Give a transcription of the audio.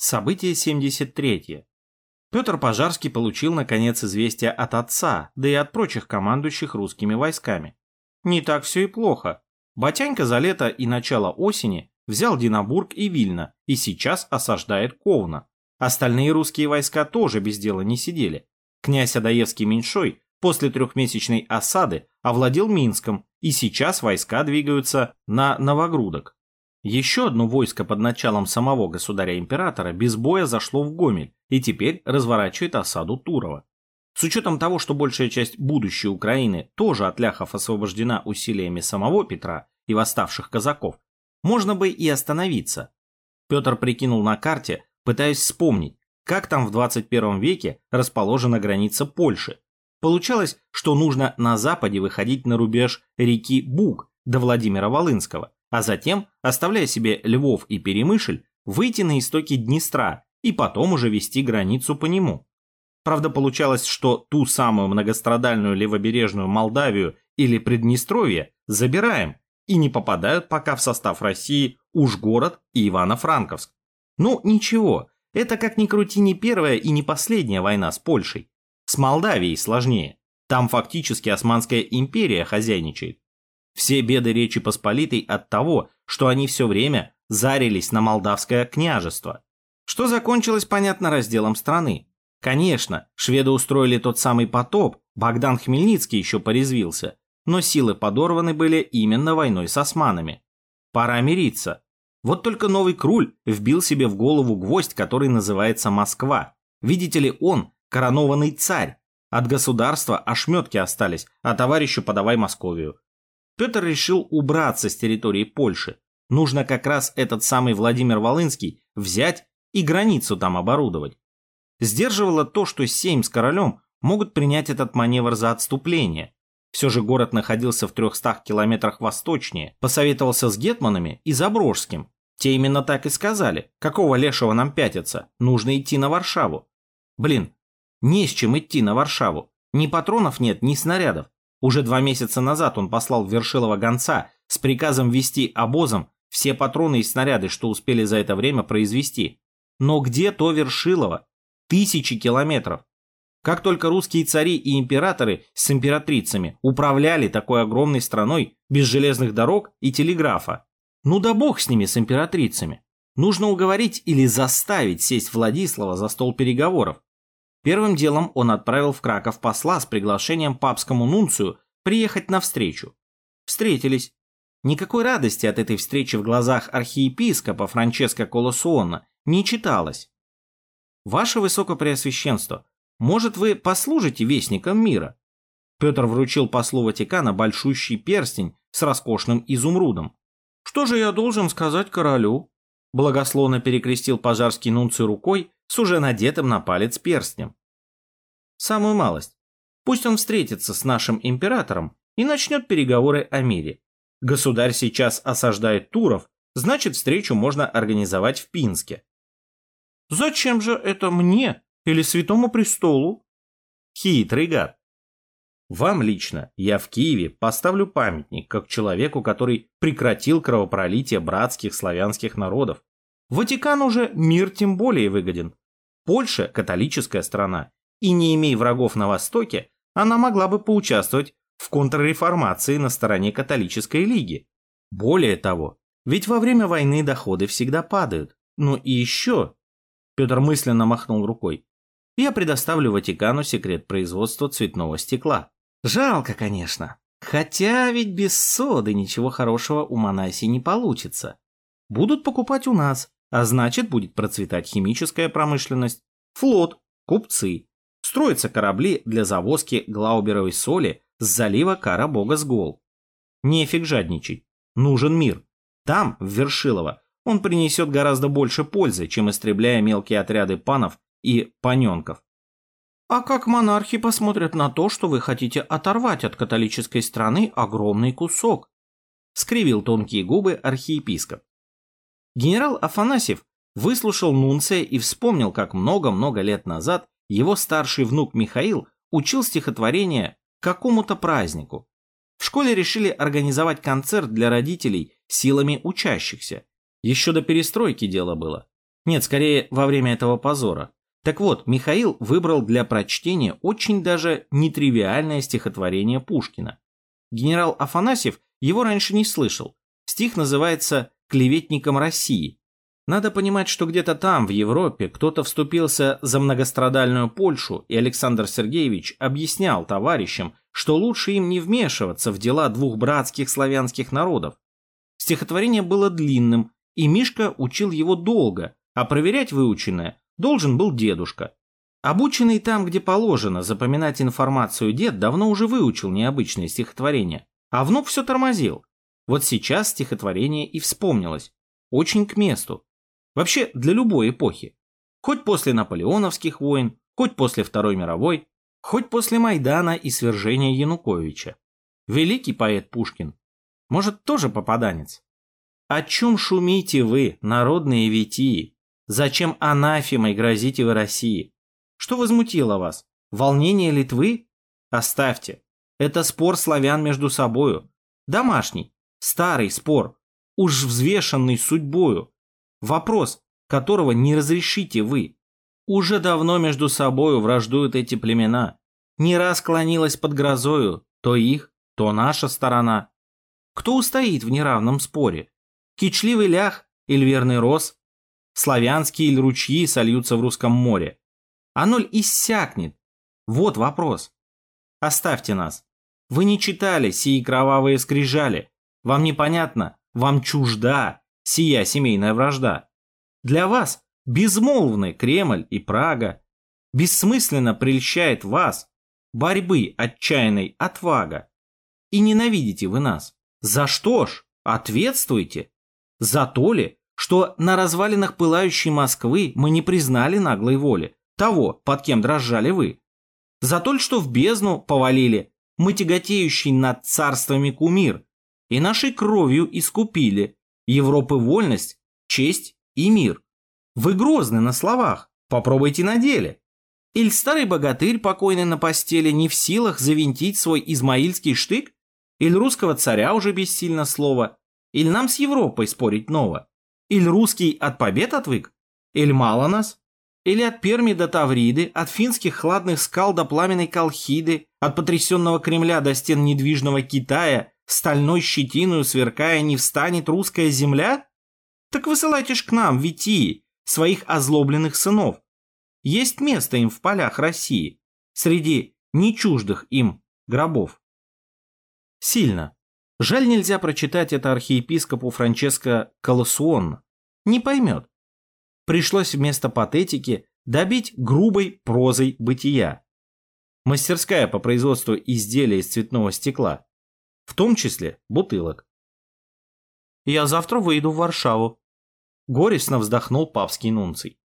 Событие 73. Петр Пожарский получил, наконец, известие от отца, да и от прочих командующих русскими войсками. Не так все и плохо. Батянька за лето и начало осени взял Динабург и Вильно и сейчас осаждает Ковна. Остальные русские войска тоже без дела не сидели. Князь Адаевский меньшой после трехмесячной осады овладел Минском, и сейчас войска двигаются на Новогрудок. Еще одно войско под началом самого государя-императора без боя зашло в Гомель и теперь разворачивает осаду Турова. С учетом того, что большая часть будущей Украины тоже от ляхов освобождена усилиями самого Петра и восставших казаков, можно бы и остановиться. Петр прикинул на карте, пытаясь вспомнить, как там в 21 веке расположена граница Польши. Получалось, что нужно на западе выходить на рубеж реки Буг до Владимира Волынского, а затем, оставляя себе Львов и Перемышль, выйти на истоки Днестра и потом уже вести границу по нему. Правда, получалось, что ту самую многострадальную левобережную Молдавию или Приднестровье забираем и не попадают пока в состав России Ужгород и Ивано-Франковск. Ну, ничего, это как ни крути не первая и не последняя война с Польшей. С Молдавией сложнее. Там фактически Османская империя хозяйничает. Все беды Речи Посполитой от того, что они все время зарились на молдавское княжество. Что закончилось, понятно, разделом страны. Конечно, шведы устроили тот самый потоп, Богдан Хмельницкий еще порезвился, но силы подорваны были именно войной с османами. Пора мириться. Вот только новый Круль вбил себе в голову гвоздь, который называется Москва. Видите ли, он коронованный царь. От государства ошметки остались, а товарищу подавай Московию. Петр решил убраться с территории Польши. Нужно как раз этот самый Владимир Волынский взять и границу там оборудовать. Сдерживало то, что Сейм с королем могут принять этот маневр за отступление. Все же город находился в 300 километрах восточнее, посоветовался с гетманами и Заброжским. Те именно так и сказали. Какого лешего нам пятиться? Нужно идти на Варшаву. Блин, не с чем идти на Варшаву. Ни патронов нет, ни снарядов. Уже два месяца назад он послал Вершилова гонца с приказом вести обозом все патроны и снаряды, что успели за это время произвести. Но где то Вершилово? Тысячи километров. Как только русские цари и императоры с императрицами управляли такой огромной страной без железных дорог и телеграфа. Ну да бог с ними, с императрицами. Нужно уговорить или заставить сесть Владислава за стол переговоров. Первым делом он отправил в Краков посла с приглашением папскому нунцию приехать навстречу. Встретились. Никакой радости от этой встречи в глазах архиепископа Франческо Колосуона не читалось. «Ваше Высокопреосвященство, может, вы послужите вестником мира?» Петр вручил послу Ватикана большущий перстень с роскошным изумрудом. «Что же я должен сказать королю?» Благословно перекрестил пожарский нунций рукой с уже надетым на палец перстнем. Самую малость. Пусть он встретится с нашим императором и начнет переговоры о мире. Государь сейчас осаждает Туров, значит встречу можно организовать в Пинске. Зачем же это мне или Святому Престолу? Хитрый гад. Вам лично я в Киеве поставлю памятник как человеку, который прекратил кровопролитие братских славянских народов. Ватикан уже мир тем более выгоден. Польша – католическая страна, и не имея врагов на Востоке, она могла бы поучаствовать в контрреформации на стороне католической лиги. Более того, ведь во время войны доходы всегда падают. Ну и еще... Петр мысленно махнул рукой. Я предоставлю Ватикану секрет производства цветного стекла. Жалко, конечно. Хотя ведь без соды ничего хорошего у Манаси не получится. Будут покупать у нас, а значит, будет процветать химическая промышленность, флот, купцы. Строятся корабли для завозки глауберовой соли с залива Кара-Бога-Сгол. Нефиг жадничать. Нужен мир. Там, в Вершилово, он принесет гораздо больше пользы, чем истребляя мелкие отряды панов и паненков. А как монархи посмотрят на то, что вы хотите оторвать от католической страны огромный кусок? Скривил тонкие губы архиепископ. Генерал Афанасьев выслушал Нунция и вспомнил, как много-много лет назад его старший внук Михаил учил стихотворение какому-то празднику. В школе решили организовать концерт для родителей силами учащихся. Еще до перестройки дело было. Нет, скорее, во время этого позора. Так вот, Михаил выбрал для прочтения очень даже нетривиальное стихотворение Пушкина. Генерал Афанасьев его раньше не слышал. Стих называется «Клеветником России». Надо понимать, что где-то там, в Европе, кто-то вступился за многострадальную Польшу, и Александр Сергеевич объяснял товарищам, что лучше им не вмешиваться в дела двух братских славянских народов. Стихотворение было длинным, и Мишка учил его долго, а проверять выученное должен был дедушка. Обученный там, где положено, запоминать информацию дед давно уже выучил необычное стихотворение, а внук все тормозил. Вот сейчас стихотворение и вспомнилось. Очень к месту. Вообще, для любой эпохи. Хоть после наполеоновских войн, хоть после Второй мировой, хоть после Майдана и свержения Януковича. Великий поэт Пушкин. Может, тоже попаданец? О чем шумите вы, народные витии? Зачем анафемой грозите вы России? Что возмутило вас? Волнение Литвы? Оставьте. Это спор славян между собою. Домашний, старый спор, уж взвешенный судьбою. Вопрос, которого не разрешите вы. Уже давно между собою враждуют эти племена. Не раз клонилась под грозою то их, то наша сторона. Кто устоит в неравном споре? Кичливый лях или верный роз? славянские или ручьи сольются в русском море. Оно ль иссякнет? Вот вопрос. Оставьте нас. Вы не читали сии кровавые скрижали. Вам непонятно, вам чужда сия семейная вражда. Для вас безмолвны Кремль и Прага. Бессмысленно прельщает вас борьбы отчаянной отвага. И ненавидите вы нас. За что ж? Ответствуйте. За то ли, что на развалинах пылающей Москвы мы не признали наглой воли того, под кем дрожали вы. За то, что в бездну повалили мы тяготеющий над царствами кумир, и нашей кровью искупили Европы вольность, честь и мир. Вы грозны на словах, попробуйте на деле. Иль старый богатырь, покойный на постели, не в силах завинтить свой измаильский штык? Иль русского царя уже бессильно слово? Иль нам с Европой спорить ново? Или русский от побед отвык? Или мало нас? Или от Перми до Тавриды, от финских хладных скал до пламенной Колхиды, от потрясенного Кремля до стен недвижного Китая, стальной щетиною сверкая, не встанет русская земля? Так высылайте ж к нам, Витии, своих озлобленных сынов. Есть место им в полях России, среди нечуждых им гробов. Сильно, Жаль, нельзя прочитать это архиепископу Франческо Колосуонно. Не поймет. Пришлось вместо патетики добить грубой прозой бытия. Мастерская по производству изделий из цветного стекла, в том числе бутылок. «Я завтра выйду в Варшаву», — горестно вздохнул папский нунций.